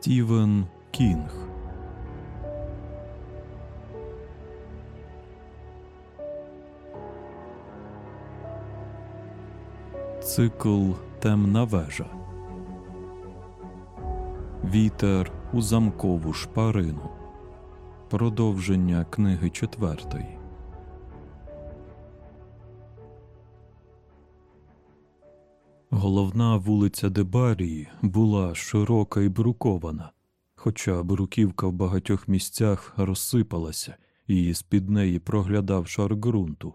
Стівен Кінг. Цикл Темна вежа. Вітер у замкову шпарину. Продовження книги четвертої. Головна вулиця Дебарії була широка і брукована, хоча бруківка в багатьох місцях розсипалася, і з-під неї проглядав шар ґрунту.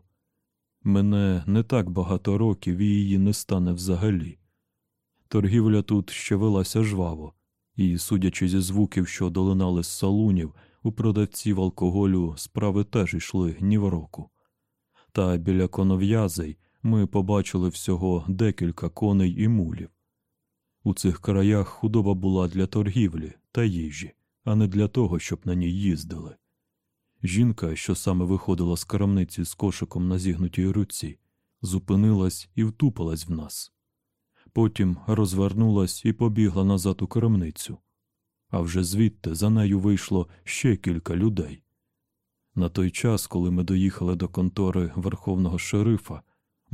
Мене не так багато років і її не стане взагалі. Торгівля тут ще велася жваво, і, судячи зі звуків, що долинали з салунів, у продавців алкоголю справи теж йшли ні в року. Та біля конов'язей ми побачили всього декілька коней і мулів. У цих краях худоба була для торгівлі та їжі, а не для того, щоб на ній їздили. Жінка, що саме виходила з крамниці з кошиком на зігнутій руці, зупинилась і втупилась в нас. Потім розвернулась і побігла назад у крамницю. А вже звідти за нею вийшло ще кілька людей. На той час, коли ми доїхали до контори верховного шерифа,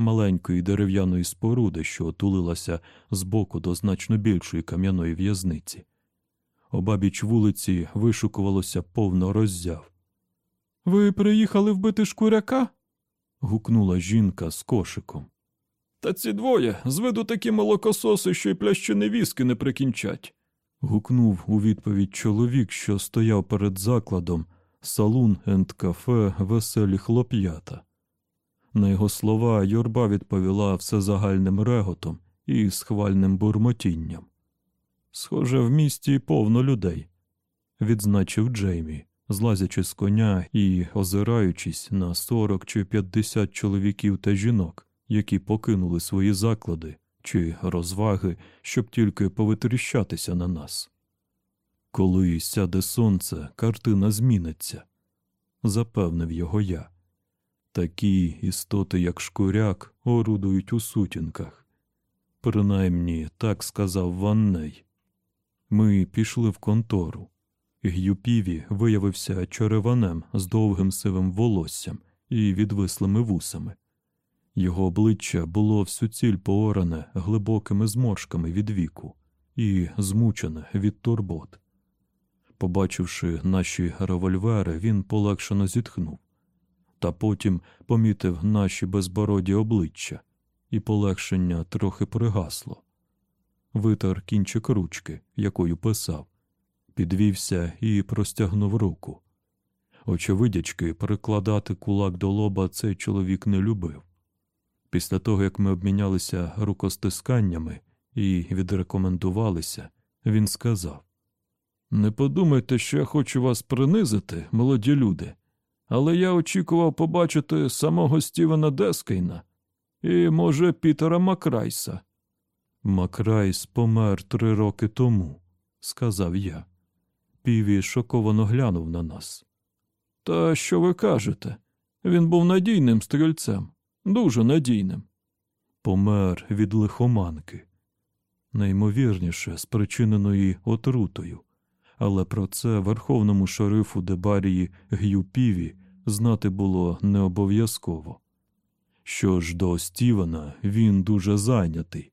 маленької дерев'яної споруди, що отулилася збоку до значно більшої кам'яної в'язниці. Обабіч вулиці вишукувалося повно роззяв. Ви приїхали вбити шкуряка? гукнула жінка з кошиком. Та ці двоє з виду такі молокососи, що й плящини віски не прикінчать. гукнув у відповідь чоловік, що стояв перед закладом салун енд кафе веселі хлоп'ята. На його слова юрба відповіла всезагальним реготом і схвальним бурмотінням. Схоже, в місті повно людей, відзначив Джеймі, злазячи з коня і озираючись на сорок чи п'ятдесят чоловіків та жінок, які покинули свої заклади чи розваги, щоб тільки повитріщатися на нас. Коли сяде сонце, картина зміниться, запевнив його я. Такі істоти, як шкуряк, орудують у сутінках. Принаймні, так сказав Ванней. Ми пішли в контору. Гюпіві виявився череванем з довгим сивим волоссям і відвислими вусами. Його обличчя було всюціль пооране глибокими зморшками від віку і змучене від турбот. Побачивши наші револьвери, він полегшено зітхнув та потім помітив наші безбороді обличчя, і полегшення трохи пригасло. Витер кінчик ручки, якою писав, підвівся і простягнув руку. Очевидячки, прикладати кулак до лоба цей чоловік не любив. Після того, як ми обмінялися рукостисканнями і відрекомендувалися, він сказав: Не подумайте, що я хочу вас принизити, молоді люди але я очікував побачити самого Стівена Дескейна і, може, Пітера Макрайса. Макрайс помер три роки тому, сказав я. Піві шоковано глянув на нас. Та що ви кажете? Він був надійним стрільцем, дуже надійним. Помер від лихоманки, наймовірніше, спричиненої отрутою, але про це верховному шерифу Дебарії Г'ю Піві знати було не обов'язково. Що ж до Стівена, він дуже зайнятий,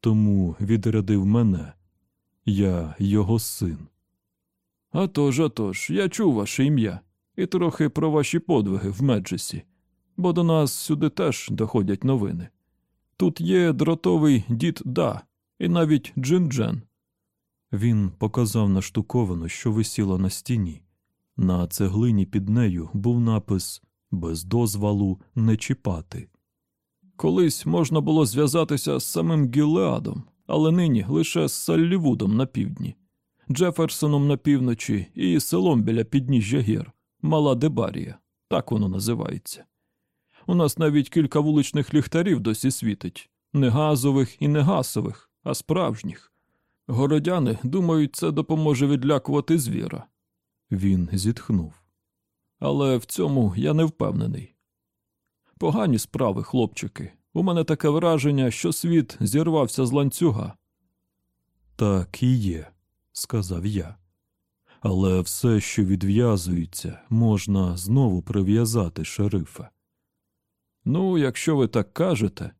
тому відрядив мене я його син. «А тож, а тож, я чув ваше ім'я і трохи про ваші подвиги в Меджесі, бо до нас сюди теж доходять новини. Тут є дротовий дід Да, і навіть Джин-Джен». Він показав на штуковину, що висіла на стіні. На цеглині під нею був напис без дозволу не чіпати. Колись можна було зв'язатися з самим Гілеадом, але нині лише з Саллівудом на півдні, Джеферсоном на півночі і селом біля підніжжя гір, Мала Дебарія, так воно називається. У нас навіть кілька вуличних ліхтарів досі світить не газових і не гасових, а справжніх. Городяни думають, це допоможе відлякувати звіра. Він зітхнув. Але в цьому я не впевнений. Погані справи, хлопчики. У мене таке враження, що світ зірвався з ланцюга. Так і є, сказав я. Але все, що відв'язується, можна знову прив'язати шерифа. Ну, якщо ви так кажете,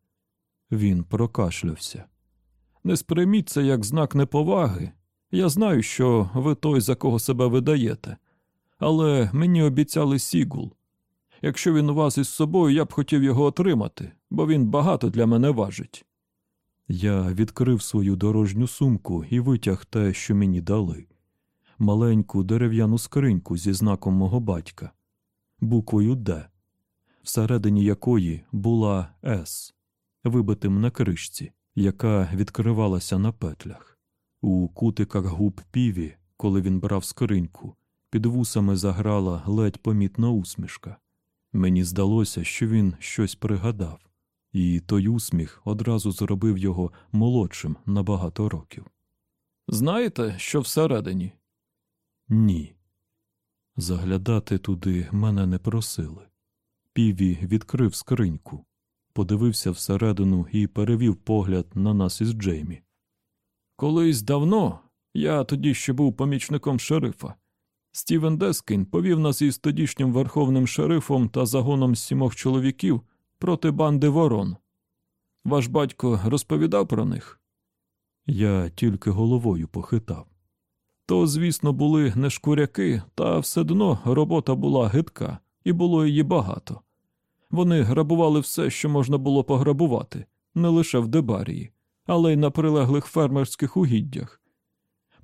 він прокашлявся. Не сприйміть це як знак неповаги. Я знаю, що ви той, за кого себе видаєте, але мені обіцяли Сігул. Якщо він у вас із собою, я б хотів його отримати, бо він багато для мене важить. Я відкрив свою дорожню сумку і витяг те, що мені дали маленьку дерев'яну скриньку зі знаком мого батька, буквою Д, всередині якої була С, вибитим на кришці, яка відкривалася на петлях. У кутиках губ піві, коли він брав скриньку, під вусами заграла ледь помітна усмішка. Мені здалося, що він щось пригадав, і той усміх одразу зробив його молодшим на багато років. Знаєте, що всередині? Ні. Заглядати туди мене не просили. Піві відкрив скриньку, подивився всередину і перевів погляд на нас із Джеймі. Колись давно, я тоді ще був помічником шерифа. Стівен Дескін повів нас із тодішнім верховним шерифом та загоном сімох чоловіків проти банди ворон. Ваш батько розповідав про них? Я тільки головою похитав. То, звісно, були не шкуряки, та все одно робота була гидка, і було її багато. Вони грабували все, що можна було пограбувати, не лише в Дебарії, але й на прилеглих фермерських угіддях.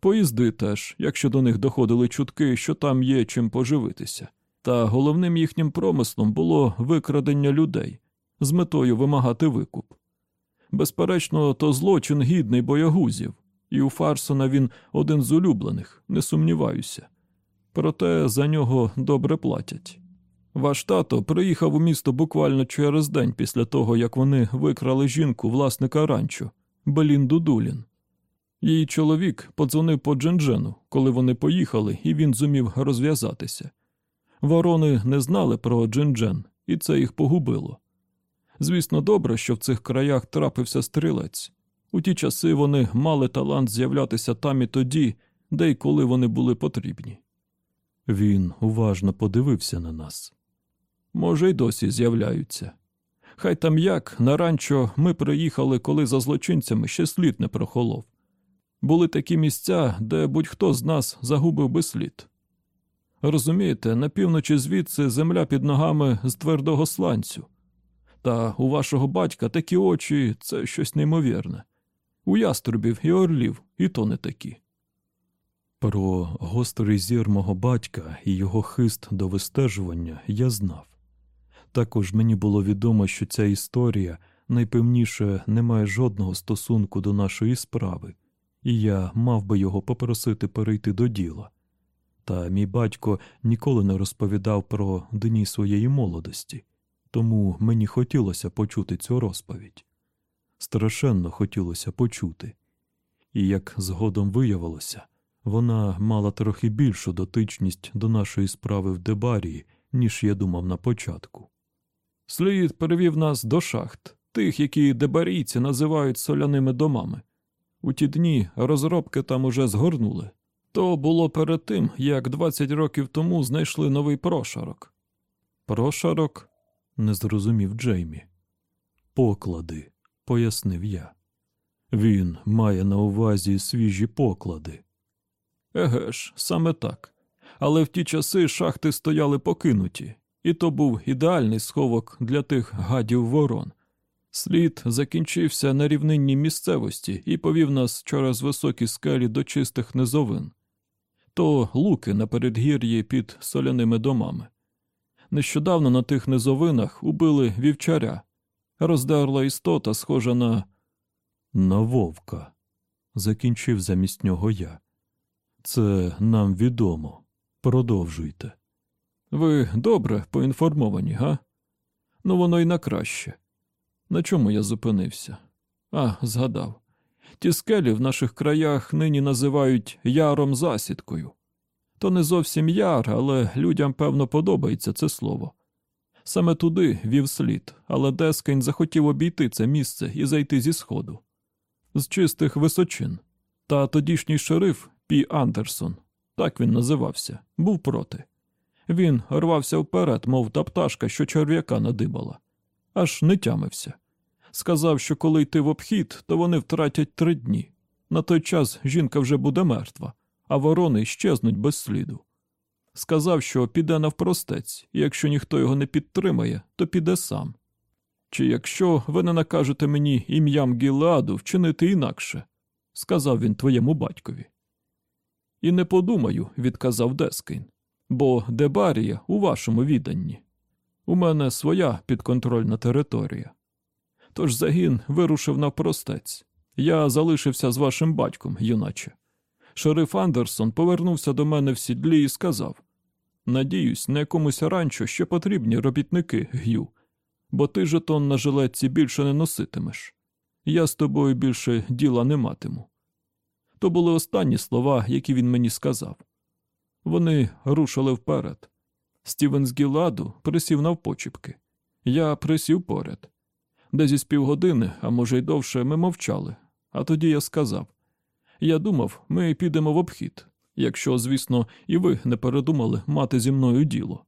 Поїзди теж, якщо до них доходили чутки, що там є чим поживитися. Та головним їхнім промислом було викрадення людей з метою вимагати викуп. Безперечно, то злочин гідний боягузів, і у Фарсона він один з улюблених, не сумніваюся. Проте за нього добре платять. Ваш тато приїхав у місто буквально через день після того, як вони викрали жінку власника ранчо Белінду Дулін. Її чоловік подзвонив по Дженджену, коли вони поїхали, і він зумів розв'язатися. Ворони не знали про Джинджен, і це їх погубило. Звісно, добре, що в цих краях трапився стрілець. У ті часи вони мали талант з'являтися там і тоді, де й коли вони були потрібні. Він уважно подивився на нас. Може, й досі з'являються. Хай там як, на ранчо ми приїхали, коли за злочинцями ще слід не прохолов. Були такі місця, де будь-хто з нас загубив би слід. Розумієте, на півночі звідси земля під ногами з твердого сланцю. Та у вашого батька такі очі це щось неймовірне. У яструбів і орлів і то не такі. Про гострий зір мого батька і його хист до вистежування я знав. Також мені було відомо, що ця історія найпевніше не має жодного стосунку до нашої справи, і я мав би його попросити перейти до діла. Та мій батько ніколи не розповідав про дні своєї молодості, тому мені хотілося почути цю розповідь. Страшенно хотілося почути. І як згодом виявилося, вона мала трохи більшу дотичність до нашої справи в Дебарії, ніж я думав на початку. Слід перевів нас до шахт, тих, які дебарійці називають соляними домами. У ті дні розробки там уже згорнули. То було перед тим, як 20 років тому знайшли новий прошарок. Прошарок? не зрозумів Джеймі. Поклади, пояснив я. Він має на увазі свіжі поклади. Еге ж, саме так. Але в ті часи шахти стояли покинуті, і то був ідеальний сховок для тих гадів ворон. Слід закінчився на рівнинній місцевості і повів нас через високі скелі до чистих низовин. То луки на передгір'ї під соляними домами. Нещодавно на тих низовинах убили вівчаря, роздерла істота, схожа на на вовка, закінчив замість нього я. Це нам відомо. Продовжуйте. Ви добре поінформовані, га? Ну, воно й на краще. На чому я зупинився? А, згадав. Ті скелі в наших краях нині називають яром засідкою. То не зовсім яр, але людям, певно, подобається це слово. Саме туди вів слід, але Дескень захотів обійти це місце і зайти зі сходу, з чистих височин. Та тодішній шериф Пі Андерсон, так він називався, був проти. Він рвався вперед, мов та пташка, що черв'яка надибала, аж не тямився. Сказав, що коли йти в обхід, то вони втратять три дні. На той час жінка вже буде мертва, а ворони щезнуть без сліду. Сказав, що піде навпростець, і якщо ніхто його не підтримає, то піде сам. Чи якщо ви не накажете мені ім'ям Гілеаду вчинити інакше, сказав він твоєму батькові. І не подумаю, відказав Дескін, бо Дебарія у вашому відданні. У мене своя підконтрольна територія. Тож загін вирушив навпростець. Я залишився з вашим батьком, юначе. Шериф Андерсон повернувся до мене в сідлі і сказав Надіюсь, на якомусь ранчо ще потрібні робітники, Г'ю, бо ти жетон на жилетці більше не носитимеш. Я з тобою більше діла не матиму. То були останні слова, які він мені сказав. Вони рушили вперед. Стівен з Гіладу присів навпочіпки. Я присів поряд. Десь із півгодини, а може й довше, ми мовчали. А тоді я сказав я думав, ми підемо в обхід, якщо, звісно, і ви не передумали мати зі мною діло.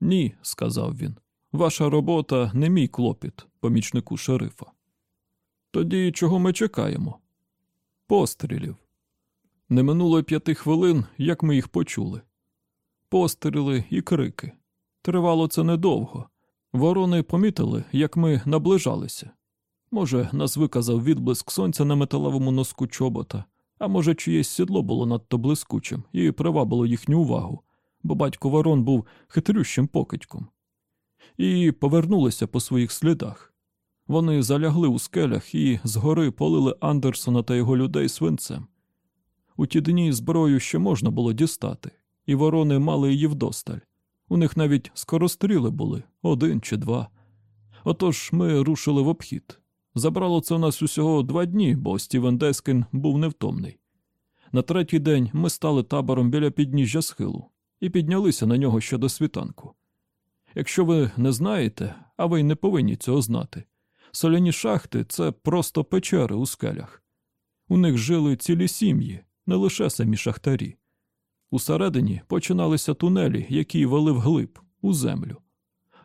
Ні, сказав він. Ваша робота не мій клопіт, помічнику шерифа. Тоді чого ми чекаємо? Пострілів. Не минуло п'яти хвилин, як ми їх почули. Постріли і крики. Тривало це недовго. Ворони помітили, як ми наближалися. Може, нас виказав відблиск сонця на металевому носку чобота, а може, чиєсь сідло було надто блискучим і привабило їхню увагу, бо батько ворон був хитрющим покидьком. І повернулися по своїх слідах. Вони залягли у скелях і згори полили Андерсона та його людей свинцем. У ті дні зброю ще можна було дістати, і ворони мали її вдосталь. У них навіть скоростріли були один чи два. Отож ми рушили в обхід. Забрало це у нас усього два дні, бо Стівен Дескін був невтомний. На третій день ми стали табором біля підніжжя схилу і піднялися на нього ще до світанку. Якщо ви не знаєте, а ви й не повинні цього знати, соляні шахти це просто печери у скелях. У них жили цілі сім'ї, не лише самі шахтарі. Усередині починалися тунелі, які вели вглиб, у землю.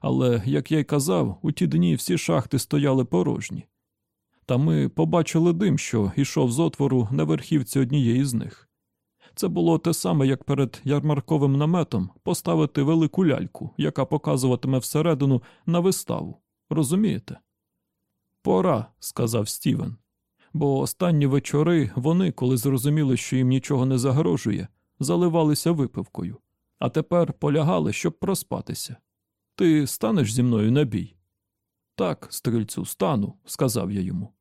Але, як я й казав, у ті дні всі шахти стояли порожні. Та ми побачили дим, що йшов з отвору на верхівці однієї з них. Це було те саме, як перед ярмарковим наметом поставити велику ляльку, яка показуватиме всередину на виставу. Розумієте? Пора, сказав Стівен. Бо останні вечори вони, коли зрозуміли, що їм нічого не загрожує, заливалися випивкою, а тепер полягали, щоб проспатися. Ти станеш зі мною на бій? Так, стрільцю, стану, сказав я йому.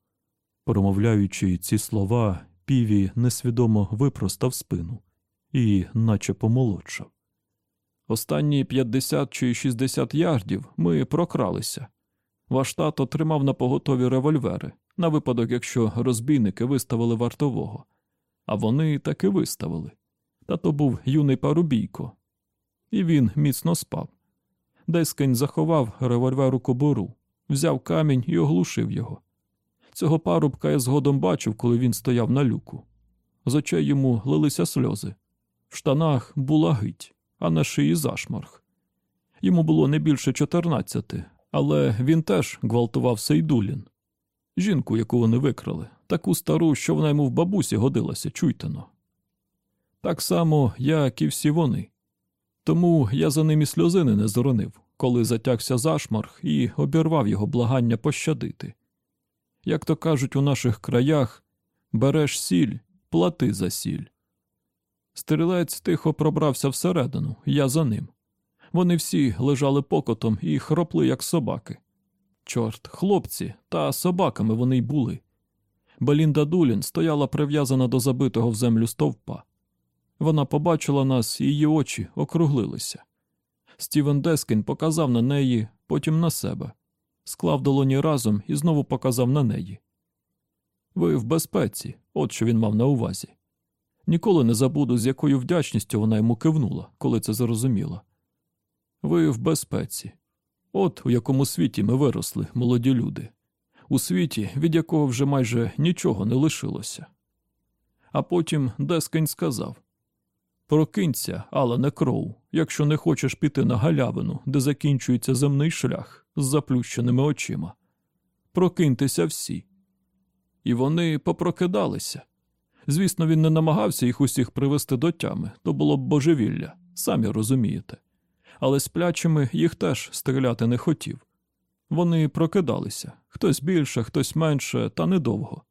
Промовляючи ці слова, піві несвідомо випростав спину і наче помолодшав. Останні 50 чи 60 ярдів ми прокралися. Ваш тато тримав на поготові револьвери на випадок, якщо розбійники виставили вартового. А вони таки виставили. Та то був юний парубійко. І він міцно спав. Дескень заховав револьвер у кобуру, взяв камінь і оглушив його. Цього парубка я згодом бачив, коли він стояв на люку. З очей йому лилися сльози. В штанах була гить, а на шиї зашморг. Йому було не більше чотирнадцяти, але він теж гвалтував Сейдулін. Жінку, яку вони викрали, таку стару, що вона йому в бабусі годилася, чуйте-но. Так само, як і всі вони. Тому я за ним і сльозини не зоронив, коли затягся зашморг і обірвав його благання пощадити. Як то кажуть у наших краях, береш сіль, плати за сіль. Стрілець тихо пробрався всередину, я за ним. Вони всі лежали покотом і хропли, як собаки. Чорт, хлопці, та собаками вони й були. Белінда Дулін стояла прив'язана до забитого в землю стовпа. Вона побачила нас, і її очі округлилися. Стівен Дескін показав на неї, потім на себе, склав долоні разом і знову показав на неї. Ви в безпеці, от що він мав на увазі. Ніколи не забуду, з якою вдячністю вона йому кивнула, коли це зрозуміла. Ви в безпеці. От у якому світі ми виросли, молоді люди, у світі, від якого вже майже нічого не лишилося. А потім Дескень сказав Прокинься, Алане Кроу, якщо не хочеш піти на галявину, де закінчується земний шлях з заплющеними очима. Прокиньтеся всі. І вони попрокидалися. Звісно, він не намагався їх усіх привести до тями, то було б божевілля, самі розумієте. Але сплячими їх теж стріляти не хотів. Вони прокидалися хтось більше, хтось менше, та недовго.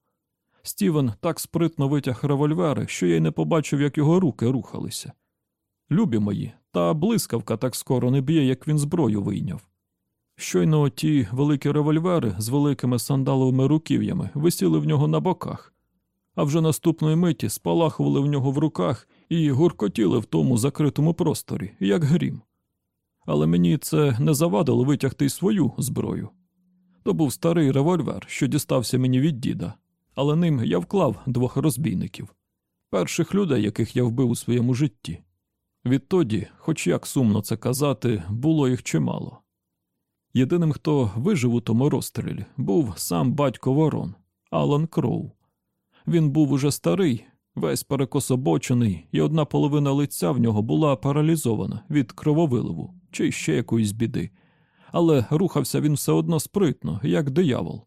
Стівен так спритно витяг револьвери, що я й не побачив, як його руки рухалися. Любі мої, та блискавка так скоро не б'є, як він зброю вийняв. Щойно ті великі револьвери з великими сандаловими руків'ями висіли в нього на боках, а вже наступної миті спалахували в нього в руках і гуркотіли в тому закритому просторі, як грім. Але мені це не завадило витягти й свою зброю. То був старий револьвер, що дістався мені від діда, але ним я вклав двох розбійників, перших людей, яких я вбив у своєму житті. Відтоді, хоч як сумно це казати, було їх чимало. Єдиним, хто вижив у тому розстрілі, був сам батько Ворон, Алан Кроу. Він був уже старий, весь перекособочений, і одна половина лиця в нього була паралізована від крововиливу чи ще якоїсь біди, але рухався він все одно спритно, як диявол.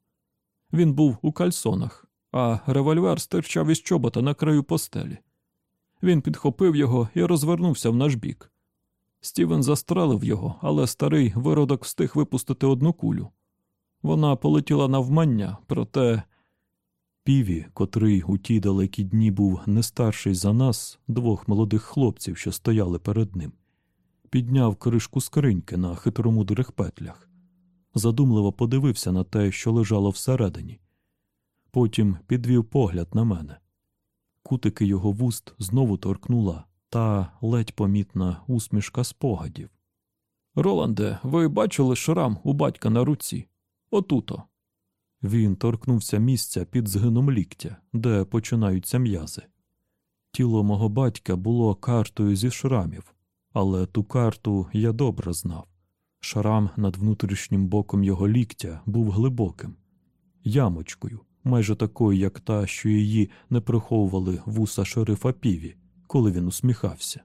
Він був у кальсонах, а револьвер стирчав із чобота на краю постелі. Він підхопив його і розвернувся в наш бік. Стівен застрелив його, але старий виродок встиг випустити одну кулю. Вона полетіла навмання, проте піві, котрий у ті далекі дні був не старший за нас, двох молодих хлопців, що стояли перед ним, підняв кришку скриньки на хитромудрих петлях, задумливо подивився на те, що лежало всередині. Потім підвів погляд на мене. Кутики його вуст знову торкнула та ледь помітна усмішка спогадів. Роланде, ви бачили шрам у батька на руці? Отуто. Він торкнувся місця під згином ліктя, де починаються м'язи. Тіло мого батька було картою зі шрамів, але ту карту я добре знав. Шрам над внутрішнім боком його ліктя був глибоким, ямочкою, майже такою, як та, що її не приховували вуса шерифа піві, коли він усміхався.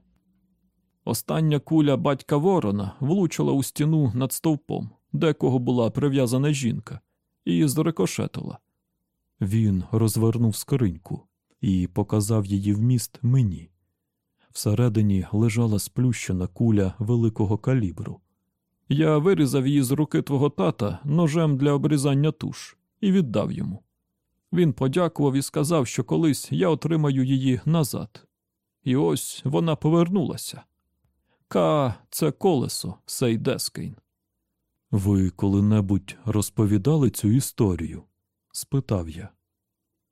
Остання куля батька Ворона влучила у стіну над стовпом, де кого була прив'язана жінка, і зрикошетила. Він розвернув скриньку і показав її вміст мені. Всередині лежала сплющена куля великого калібру. Я вирізав її з руки твого тата ножем для обрізання туш і віддав йому. Він подякував і сказав, що колись я отримаю її назад. І ось вона повернулася. Ка це колесо, сей Дескейн. Ви коли-небудь розповідали цю історію? спитав я,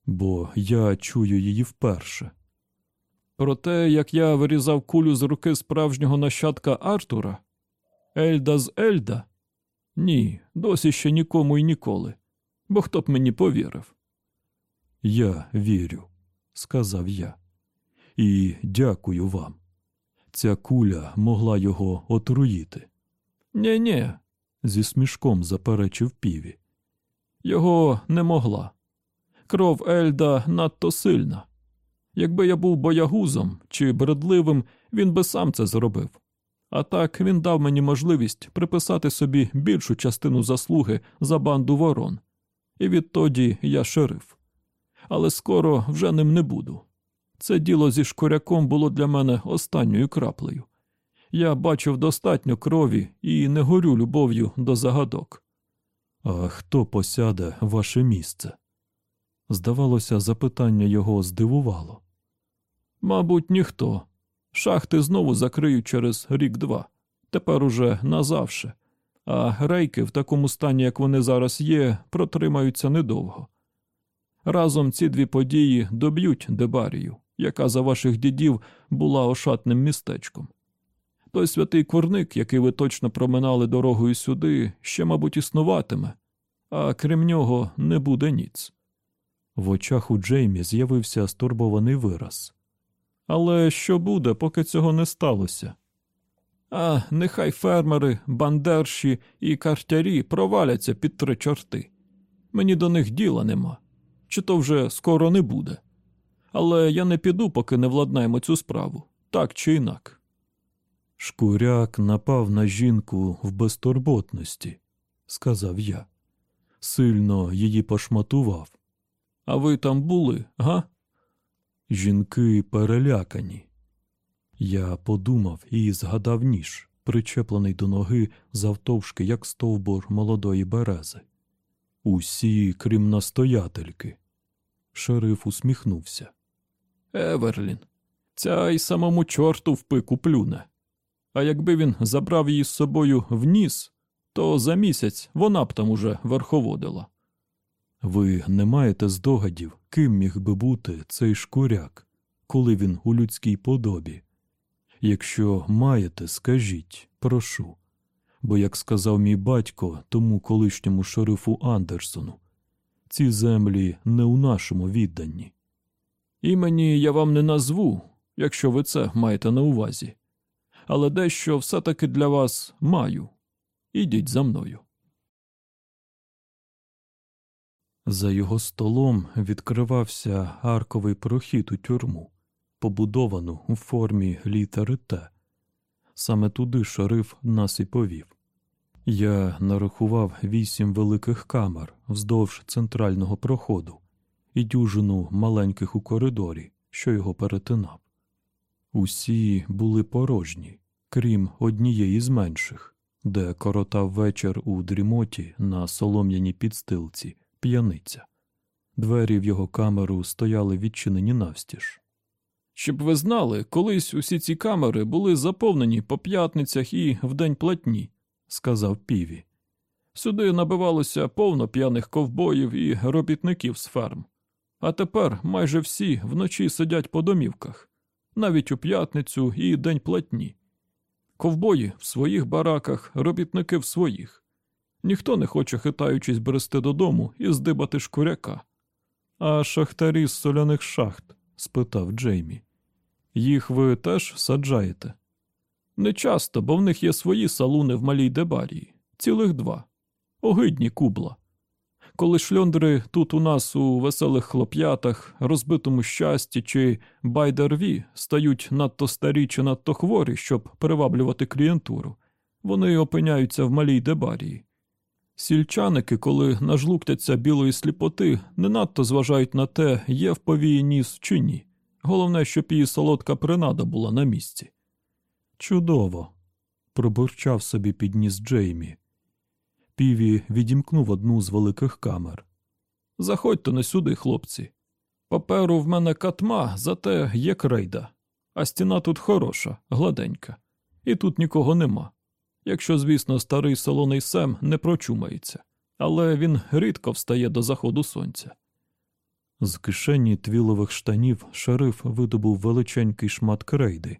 бо я чую її вперше. Про те, як я вирізав кулю з руки справжнього нащадка Артура? Ельда з Ельда? Ні, досі ще нікому і ніколи, бо хто б мені повірив. Я вірю, сказав я, і дякую вам. Ця куля могла його отруїти. Нє нє зі смішком заперечив піві. Його не могла. Кров Ельда надто сильна. Якби я був боягузом чи бредливим, він би сам це зробив. А так він дав мені можливість приписати собі більшу частину заслуги за банду ворон, і відтоді я шериф але скоро вже ним не буду. Це діло зі шкуряком було для мене останньою краплею. Я бачив достатньо крові і не горю любов'ю до загадок. А хто посяде ваше місце? Здавалося, запитання його здивувало. Мабуть, ніхто. Шахти знову закриють через рік-два, тепер уже назавше, а рейки в такому стані, як вони зараз є, протримаються недовго. Разом ці дві події доб'ють Дебарію, яка за ваших дідів була ошатним містечком. Той святий курник, який ви точно проминали дорогою сюди, ще, мабуть, існуватиме, а крім нього не буде ніц. В очах у Джеймі з'явився стурбований вираз. Але що буде, поки цього не сталося? А нехай фермери, бандерші і картярі проваляться під три чорти. Мені до них діла нема чи то вже скоро не буде. Але я не піду, поки не владнаємо цю справу, так чи інак. Шкуряк напав на жінку в безтурботності, сказав я. Сильно її пошматував. А ви там були, га? Жінки перелякані. Я подумав і згадав ніж, причеплений до ноги завтовшки, як стовбур молодої берези. Усі, крім настоятельки. Шериф усміхнувся. Еверлін, ця й самому чорту в пику плюне. А якби він забрав її з собою в ніс, то за місяць вона б там уже верховодила. Ви не маєте здогадів, ким міг би бути цей шкуряк, коли він у людській подобі. Якщо маєте, скажіть, прошу. Бо, як сказав мій батько тому колишньому шерифу Андерсону, ці землі не у нашому відданні. Імені я вам не назву, якщо ви це маєте на увазі. Але дещо все-таки для вас маю. Ідіть за мною. За його столом відкривався арковий прохід у тюрму, побудовану у формі літери Т. Саме туди шериф нас і повів. Я нарахував вісім великих камер вздовж центрального проходу і дюжину маленьких у коридорі, що його перетинав. Усі були порожні, крім однієї з менших, де коротав вечір у дрімоті на солом'яній підстилці п'яниця. Двері в його камеру стояли відчинені навстіж. Щоб ви знали, колись усі ці камери були заповнені по п'ятницях і в день платні, сказав піві. Сюди набивалося повно п'яних ковбоїв і робітників з ферм. А тепер майже всі вночі сидять по домівках, навіть у п'ятницю і день платні. Ковбої в своїх бараках, робітники в своїх. Ніхто не хоче, хитаючись, брести додому і здибати шкуряка. А шахтарі з соляних шахт? спитав Джеймі. Їх ви теж саджаєте? Не часто, бо в них є свої салуни в малій дебарії, цілих два. Огидні кубла. Коли шльондри тут у нас у веселих хлоп'ятах, розбитому щасті чи байдерві стають надто старі чи надто хворі, щоб приваблювати клієнтуру, вони опиняються в малій дебарії. Сільчаники, коли нажлуктяться білої сліпоти, не надто зважають на те, є в повії ніс чи ні. Головне, щоб її солодка принада була на місці. Чудово. пробурчав собі під ніс Джеймі. Піві відімкнув одну з великих камер. Заходьте не сюди, хлопці. Паперу в мене катма, зате є крейда, а стіна тут хороша, гладенька, і тут нікого нема. Якщо, звісно, старий солоний Сем не прочумається, але він рідко встає до заходу сонця. З кишені твілових штанів шериф видобув величенький шмат крейди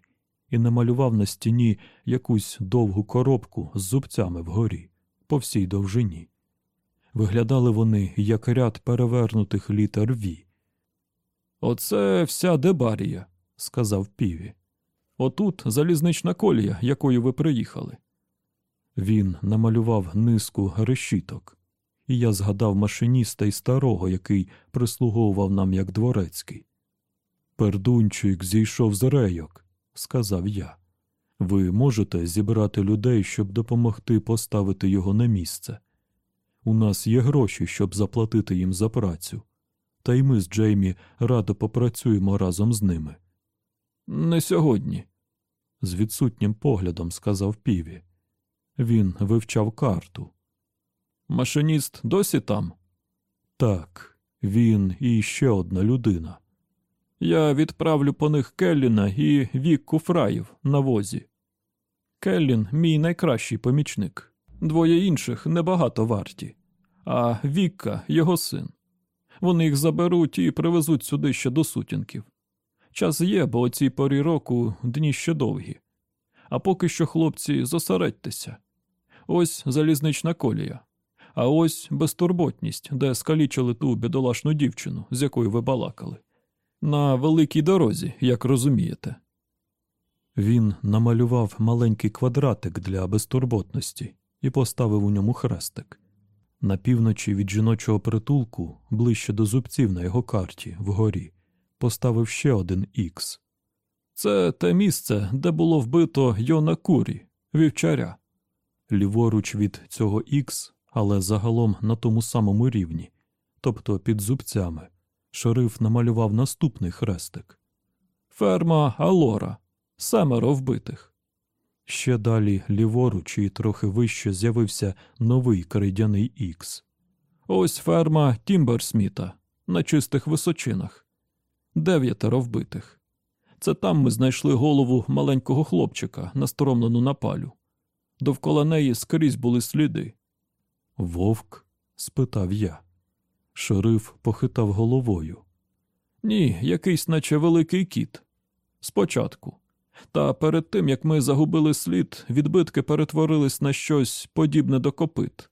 і намалював на стіні якусь довгу коробку з зубцями вгорі, по всій довжині. Виглядали вони як ряд перевернутих літер Ві. Оце вся дебарія, сказав піві. Отут залізнична колія, якою ви приїхали. Він намалював низку решіток, і я згадав машиніста й старого, який прислуговував нам як дворецький. Пердунчик зійшов з рейок, сказав я. Ви можете зібрати людей, щоб допомогти поставити його на місце. У нас є гроші, щоб заплатити їм за працю, та й ми з Джеймі радо попрацюємо разом з ними. Не сьогодні, з відсутнім поглядом сказав піві. Він вивчав карту. Машиніст досі там? Так, він і ще одна людина. Я відправлю по них Келліна і Вікку Фраїв на возі. Келлін мій найкращий помічник. Двоє інших небагато варті, а Вікка його син. Вони їх заберуть і привезуть сюди ще до сутінків. Час є, бо о цій порі року дні ще довгі. А поки що, хлопці, зосередьтеся. Ось залізнична колія, а ось безтурботність, де скалічили ту бідолашну дівчину, з якою ви балакали. На великій дорозі, як розумієте. Він намалював маленький квадратик для безтурботності і поставив у ньому хрестик. На півночі від жіночого притулку, ближче до зубців на його карті, вгорі, поставив ще один ікс. Це те місце, де було вбито Йона Курі, вівчаря. Ліворуч від цього ікс, але загалом на тому самому рівні, тобто під зубцями, шериф намалював наступний хрестик. Ферма Алора, семеро вбитих. Ще далі ліворуч і трохи вище з'явився новий крейдяний ікс. Ось ферма Тімберсміта на чистих височинах. Дев'ятеро вбитих. Це там ми знайшли голову маленького хлопчика, насторомлену на палю. Довкола неї скрізь були сліди. Вовк? спитав я. Шериф похитав головою. Ні, якийсь, наче великий кіт. Спочатку. Та перед тим, як ми загубили слід, відбитки перетворились на щось подібне до копит.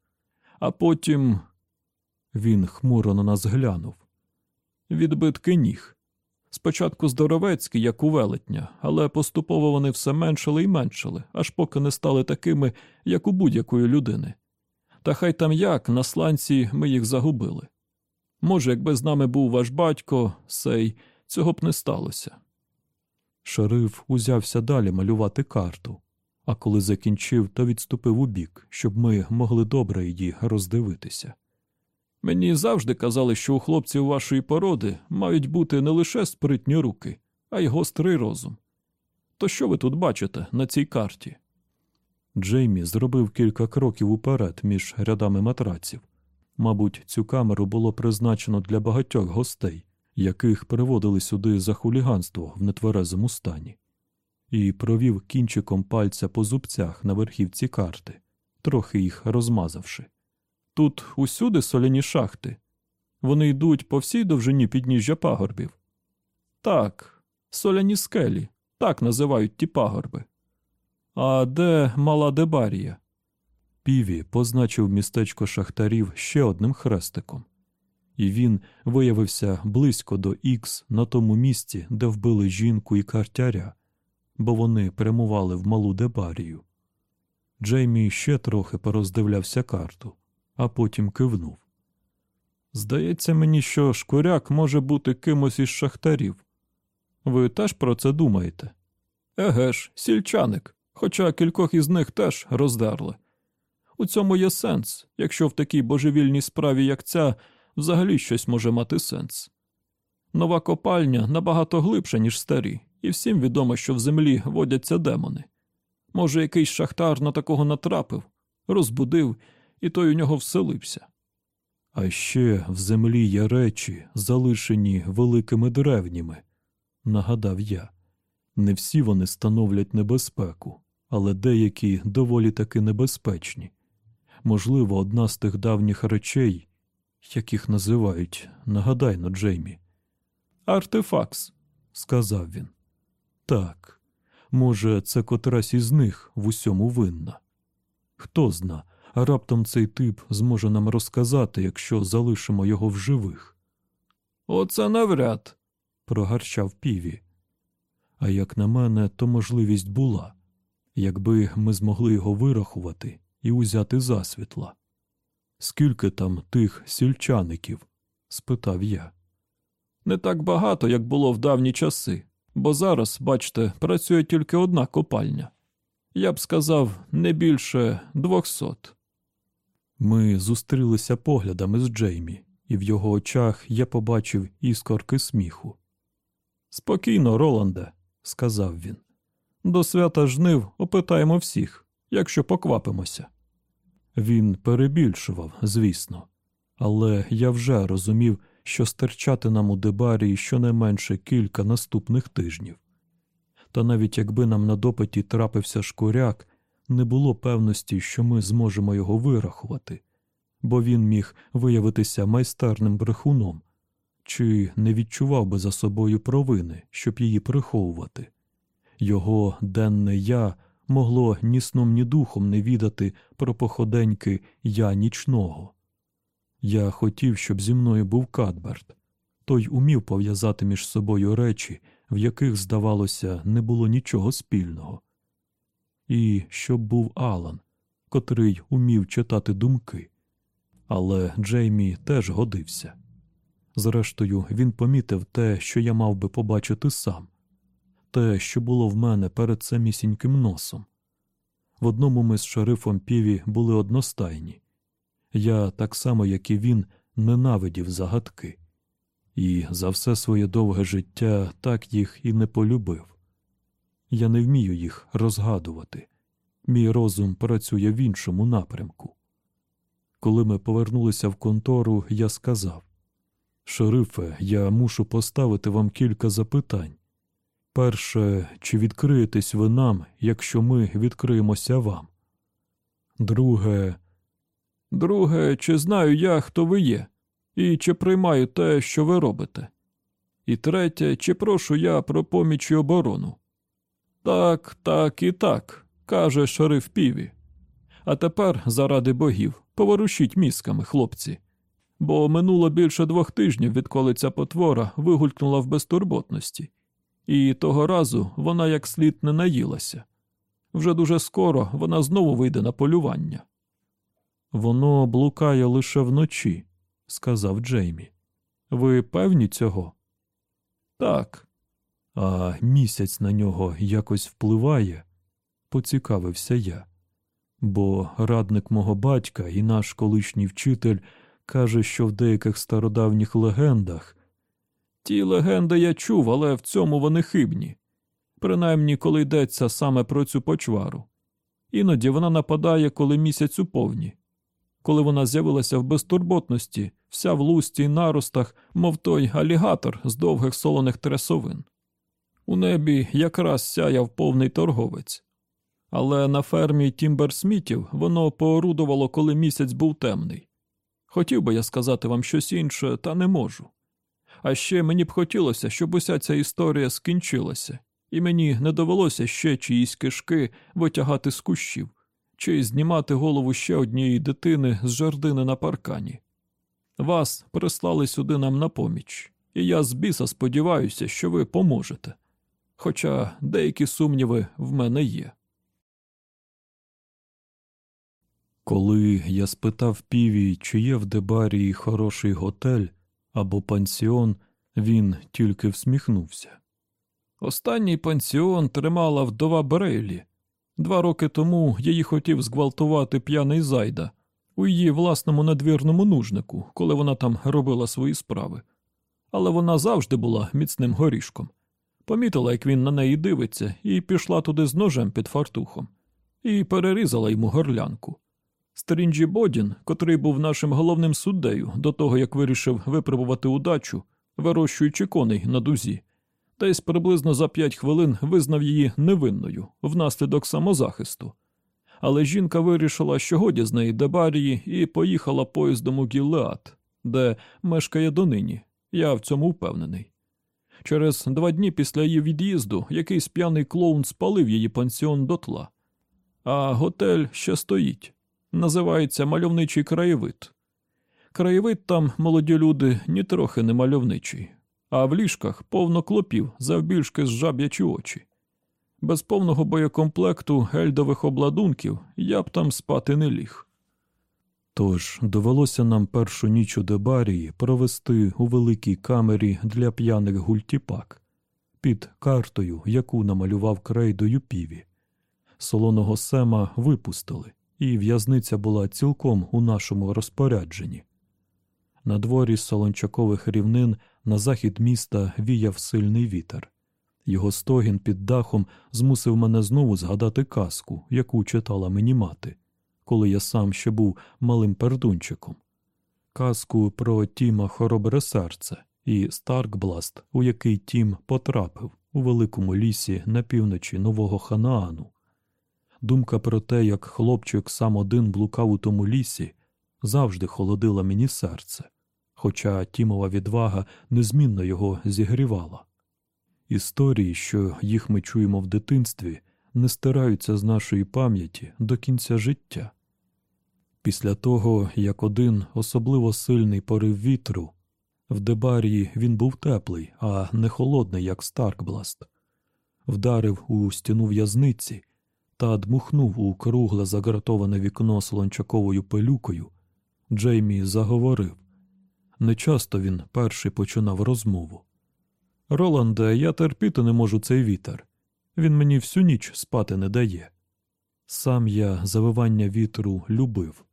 А потім Він хмуро на нас глянув. відбитки ніг. Спочатку здоровецькі, як у велетня, але поступово вони все меншали і меншали, аж поки не стали такими, як у будь-якої людини. Та хай там як, на сланці ми їх загубили. Може, якби з нами був ваш батько, сей, цього б не сталося. Шериф узявся далі малювати карту, а коли закінчив, то відступив у бік, щоб ми могли добре її роздивитися. Мені завжди казали, що у хлопців вашої породи мають бути не лише спритні руки, а й гострий розум. То що ви тут бачите на цій карті? Джеймі зробив кілька кроків уперед між рядами матраців. Мабуть, цю камеру було призначено для багатьох гостей, яких приводили сюди за хуліганство в нетверезому стані, і провів кінчиком пальця по зубцях на верхівці карти, трохи їх розмазавши. Тут усюди соляні шахти. Вони йдуть по всій довжині підніжжя пагорбів. Так, соляні скелі, так називають ті пагорби. А де мала Дебарія? Піві позначив містечко шахтарів ще одним хрестиком, і він виявився близько до Ікс на тому місці, де вбили жінку і картяря, бо вони прямували в малу Дебарію. Джеймі ще трохи пороздивлявся карту, а потім кивнув. Здається мені, що шкуряк може бути кимось із шахтарів. Ви теж про це думаєте? Еге ж, сільчаник, хоча кількох із них теж роздерли. У цьому є сенс, якщо в такій божевільній справі, як ця, взагалі щось може мати сенс. Нова копальня набагато глибша, ніж старі, і всім відомо, що в землі водяться демони. Може, якийсь шахтар на такого натрапив, розбудив, і той у нього вселився. А ще в землі є речі, залишені великими древніми, нагадав я. Не всі вони становлять небезпеку, але деякі доволі таки небезпечні. Можливо, одна з тих давніх речей, як їх називають, нагадай но, Джеймі, Артефакс. сказав він. Так, може, це котрась із них в усьому винна. Хто зна, раптом цей тип зможе нам розказати, якщо залишимо його в живих, Оце навряд. прогарчав піві. А як на мене, то можливість була, якби ми змогли його вирахувати і узяти засвітла. Скільки там тих сільчаників? спитав я. Не так багато, як було в давні часи, бо зараз, бачите, працює тільки одна копальня. Я б сказав, не більше двохсот. Ми зустрілися поглядами з Джеймі, і в його очах я побачив іскорки сміху. Спокійно, Роланде, сказав він. До свята жнив опитаємо всіх, якщо поквапимося. Він перебільшував, звісно, але я вже розумів, що стерчати нам у дебарії щонайменше кілька наступних тижнів. Та навіть якби нам на допиті трапився шкуряк, не було певності, що ми зможемо його вирахувати, бо він міг виявитися майстерним брехуном, чи не відчував би за собою провини, щоб її приховувати. Його денне я могло ні сном, ні духом не відати про походеньки я нічного. Я хотів, щоб зі мною був Кадберт. Той умів пов'язати між собою речі, в яких, здавалося, не було нічого спільного. І щоб був Алан, котрий умів читати думки. Але Джеймі теж годився. Зрештою, він помітив те, що я мав би побачити сам, те, що було в мене перед самісіньким носом. В одному ми з шерифом піві були одностайні. Я, так само, як і він, ненавидів загадки, і за все своє довге життя так їх і не полюбив. Я не вмію їх розгадувати. Мій розум працює в іншому напрямку. Коли ми повернулися в контору, я сказав Шерифе, я мушу поставити вам кілька запитань. Перше, чи відкриєтесь ви нам, якщо ми відкриємося вам? Друге, Друге, чи знаю я, хто ви є, і чи приймаю те, що ви робите. І третє, чи прошу я про поміч і оборону. Так, так і так, каже шериф піві. А тепер, заради богів, поворушіть мізками, хлопці. Бо минуло більше двох тижнів, відколи ця потвора вигулькнула в безтурботності, і того разу вона як слід не наїлася. Вже дуже скоро вона знову вийде на полювання. воно блукає лише вночі, сказав Джеймі. Ви певні цього? Так, А місяць на нього якось впливає, поцікавився я. Бо радник мого батька і наш колишній вчитель каже, що в деяких стародавніх легендах ті легенди я чув, але в цьому вони хибні. Принаймні, коли йдеться саме про цю почвару. Іноді вона нападає, коли місяць у повні. Коли вона з'явилася в безтурботності, вся в лусті й наростах, мов той алігатор з довгих солоних трясовин. У небі якраз сяяв повний торговець. Але на фермі Тімберсмітів воно поорудувало, коли місяць був темний. Хотів би я сказати вам щось інше, та не можу. А ще мені б хотілося, щоб уся ця історія скінчилася, і мені не довелося ще чиїсь кишки витягати з кущів, чи знімати голову ще однієї дитини з жердини на паркані. Вас прислали сюди нам на поміч, і я з біса сподіваюся, що ви поможете. Хоча деякі сумніви в мене є. Коли я спитав піві, чи є в Дебарії хороший готель або пансіон, він тільки всміхнувся. Останній пансіон тримала вдова Брейлі. Два роки тому її хотів зґвалтувати п'яний зайда у її власному надвірному нужнику, коли вона там робила свої справи. Але вона завжди була міцним горішком. Помітила, як він на неї дивиться, і пішла туди з ножем під фартухом, і перерізала йому горлянку. Стрінджі Бодін, котрий був нашим головним суддею до того, як вирішив випробувати удачу, вирощуючи коней на дузі, десь приблизно за п'ять хвилин визнав її невинною внаслідок самозахисту. Але жінка вирішила, що годі з неї Дебарії, і поїхала поїздом у Гілеад, де мешкає донині. Я в цьому впевнений. Через два дні після її від'їзду якийсь п'яний клоун спалив її пансіон дотла. А готель ще стоїть. Називається мальовничий краєвид. Краєвид там, молоді люди, нітрохи не мальовничий, а в ліжках повно клопів завбільшки з жаб'ячі очі. Без повного боєкомплекту гельдових обладунків я б там спати не ліг. Тож довелося нам першу ніч у Дебарії провести у великій камері для п'яних гультіпак під картою, яку намалював крейдою піві. Солоного Сема випустили, і в'язниця була цілком у нашому розпорядженні. На дворі солончакових рівнин на захід міста віяв сильний вітер. Його стогін під дахом змусив мене знову згадати казку, яку читала мені мати, коли я сам ще був малим пердунчиком. Казку про Тіма Хоробре серце і Старкбласт, у який Тім потрапив у великому лісі на півночі Нового Ханаану. Думка про те, як хлопчик сам один блукав у тому лісі, завжди холодила мені серце, хоча Тімова відвага незмінно його зігрівала. Історії, що їх ми чуємо в дитинстві, не стираються з нашої пам'яті до кінця життя. Після того, як один особливо сильний порив вітру, в Дебарії він був теплий, а не холодний, як Старкбласт, вдарив у стіну в'язниці та дмухнув у кругле загратоване вікно солончаковою пилюкою, Джеймі заговорив Нечасто він перший починав розмову. Роланде, я терпіти не можу цей вітер. Він мені всю ніч спати не дає. Сам я завивання вітру любив,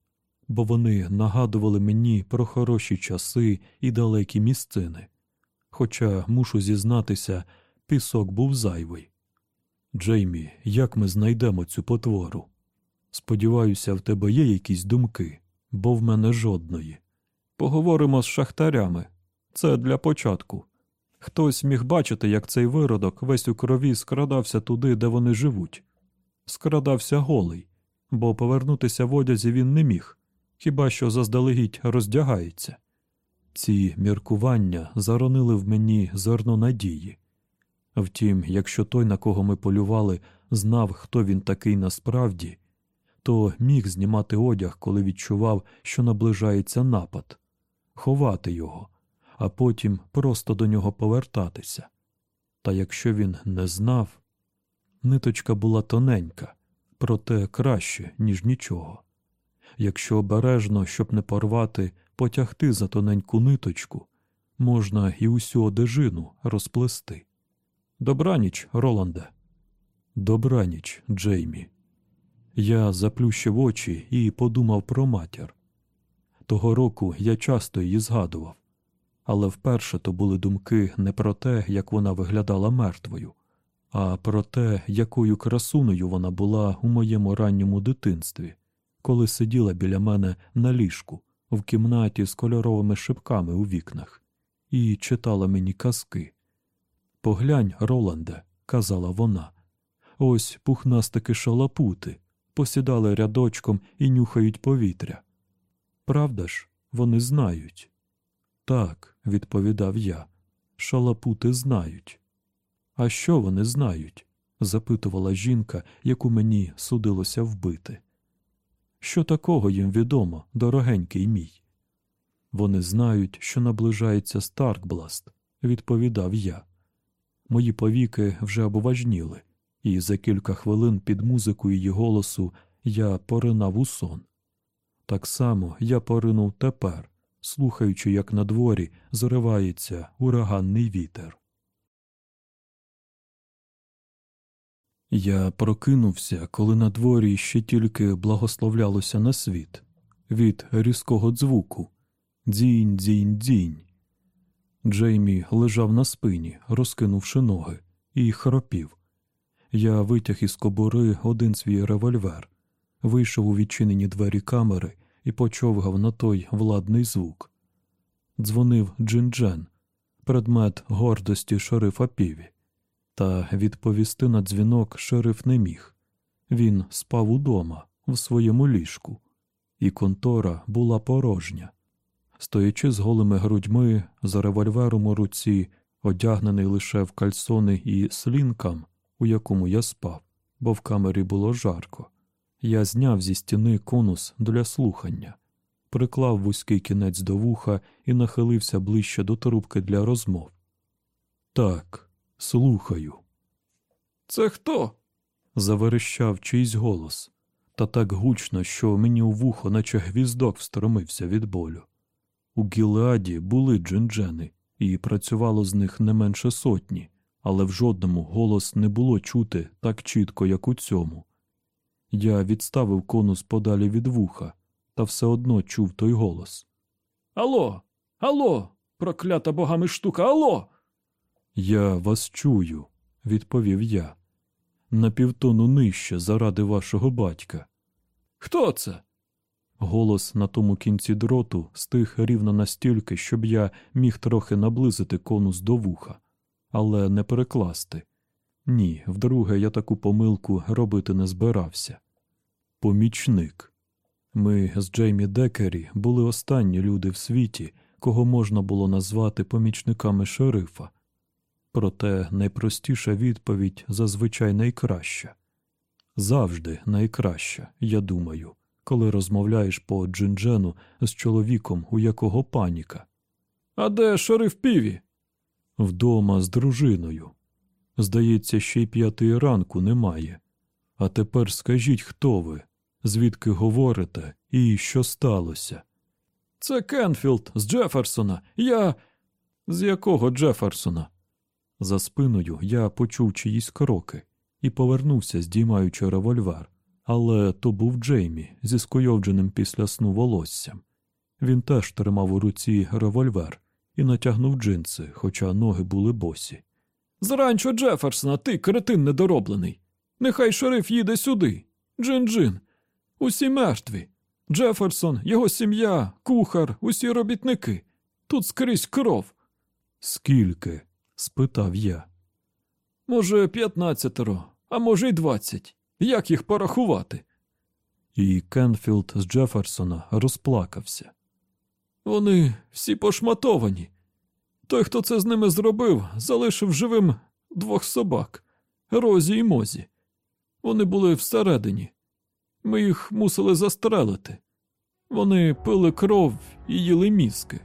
бо вони нагадували мені про хороші часи і далекі місцини. Хоча, мушу зізнатися, пісок був зайвий. Джеймі, як ми знайдемо цю потвору? Сподіваюся, в тебе є якісь думки, бо в мене жодної. Поговоримо з шахтарями. Це для початку. Хтось міг бачити, як цей виродок весь у крові скрадався туди, де вони живуть. Скрадався голий, бо повернутися в одязі він не міг, хіба що заздалегідь роздягається. Ці міркування заронили в мені зерно надії. Втім, якщо той, на кого ми полювали, знав, хто він такий насправді, то міг знімати одяг, коли відчував, що наближається напад, ховати його, а потім просто до нього повертатися. Та якщо він не знав, ниточка була тоненька, проте краще, ніж нічого. Якщо обережно, щоб не порвати, потягти за тоненьку ниточку, можна і усю одежину розплести. Добраніч, Роланде. Добраніч, Джеймі. Я заплющив очі і подумав про матір. Того року я часто її згадував, але вперше то були думки не про те, як вона виглядала мертвою, а про те, якою красуною вона була у моєму ранньому дитинстві, коли сиділа біля мене на ліжку в кімнаті з кольоровими шибками у вікнах і читала мені казки. Поглянь, Роланде, казала вона, ось пухнастики шалапути посідали рядочком і нюхають повітря. Правда ж, вони знають. Так, відповідав я, шалапути знають. А що вони знають? запитувала жінка, яку мені судилося вбити. Що такого їм відомо, дорогенький мій? Вони знають, що наближається Старкбласт, відповідав я. Мої повіки вже обважніли, і за кілька хвилин під музику її голосу я поринав у сон. Так само я поринув тепер, слухаючи, як на дворі зривається ураганний вітер. Я прокинувся, коли на дворі ще тільки благословлялося на світ від різкого дзвуку дзінь, дзінь, дзінь. Джеймі лежав на спині, розкинувши ноги, і хропів. Я витяг із кобури один свій револьвер, вийшов у відчинені двері камери і почовгав на той владний звук. Дзвонив Джин-Джен, предмет гордості шерифа Піві. Та відповісти на дзвінок шериф не міг. Він спав удома, в своєму ліжку, і контора була порожня. Стоячи з голими грудьми, за револьвером у руці, одягнений лише в кальсони і слінкам, у якому я спав, бо в камері було жарко. Я зняв зі стіни конус для слухання, приклав вузький кінець до вуха і нахилився ближче до трубки для розмов. Так, слухаю. Це хто? заверещав чийсь голос, та так гучно, що мені у вухо, наче гвіздок встромився від болю. У Гілеаді були джинджени, і працювало з них не менше сотні, але в жодному голос не було чути так чітко, як у цьому. Я відставив конус подалі від вуха, та все одно чув той голос. Алло, алло, проклята богами штука, алло. Я вас чую, відповів я. На півтону нижче заради вашого батька. Хто це? Голос на тому кінці дроту стих рівно настільки, щоб я міг трохи наблизити конус до вуха, але не перекласти. Ні, вдруге я таку помилку робити не збирався. Помічник. Ми з Джеймі Декері були останні люди в світі, кого можна було назвати помічниками шерифа. Проте найпростіша відповідь зазвичай найкраща. Завжди найкраща, я думаю, коли розмовляєш по джинджену з чоловіком, у якого паніка. А де шериф Піві? Вдома з дружиною. Здається, ще й п'ятої ранку немає. А тепер скажіть, хто ви, звідки говорите і що сталося? Це Кенфілд з Джеферсона. Я. З якого Джеферсона? За спиною я почув чиїсь кроки і повернувся, здіймаючи револьвер. Але то був Джеймі зі скойовдженим після сну волоссям. Він теж тримав у руці револьвер і натягнув джинси, хоча ноги були босі. З ранчо Джеферсона, ти кретин недороблений. Нехай шериф їде сюди. Джин-Джин. Усі мертві. Джеферсон, його сім'я, кухар, усі робітники. Тут скрізь кров. Скільки? Спитав я. Може, п'ятнадцятеро, а може й двадцять. Як їх порахувати? І Кенфілд з Джеферсона розплакався. Вони всі пошматовані. Той, хто це з ними зробив, залишив живим двох собак Розі і Мозі. Вони були всередині. Ми їх мусили застрелити. Вони пили кров і їли мізки.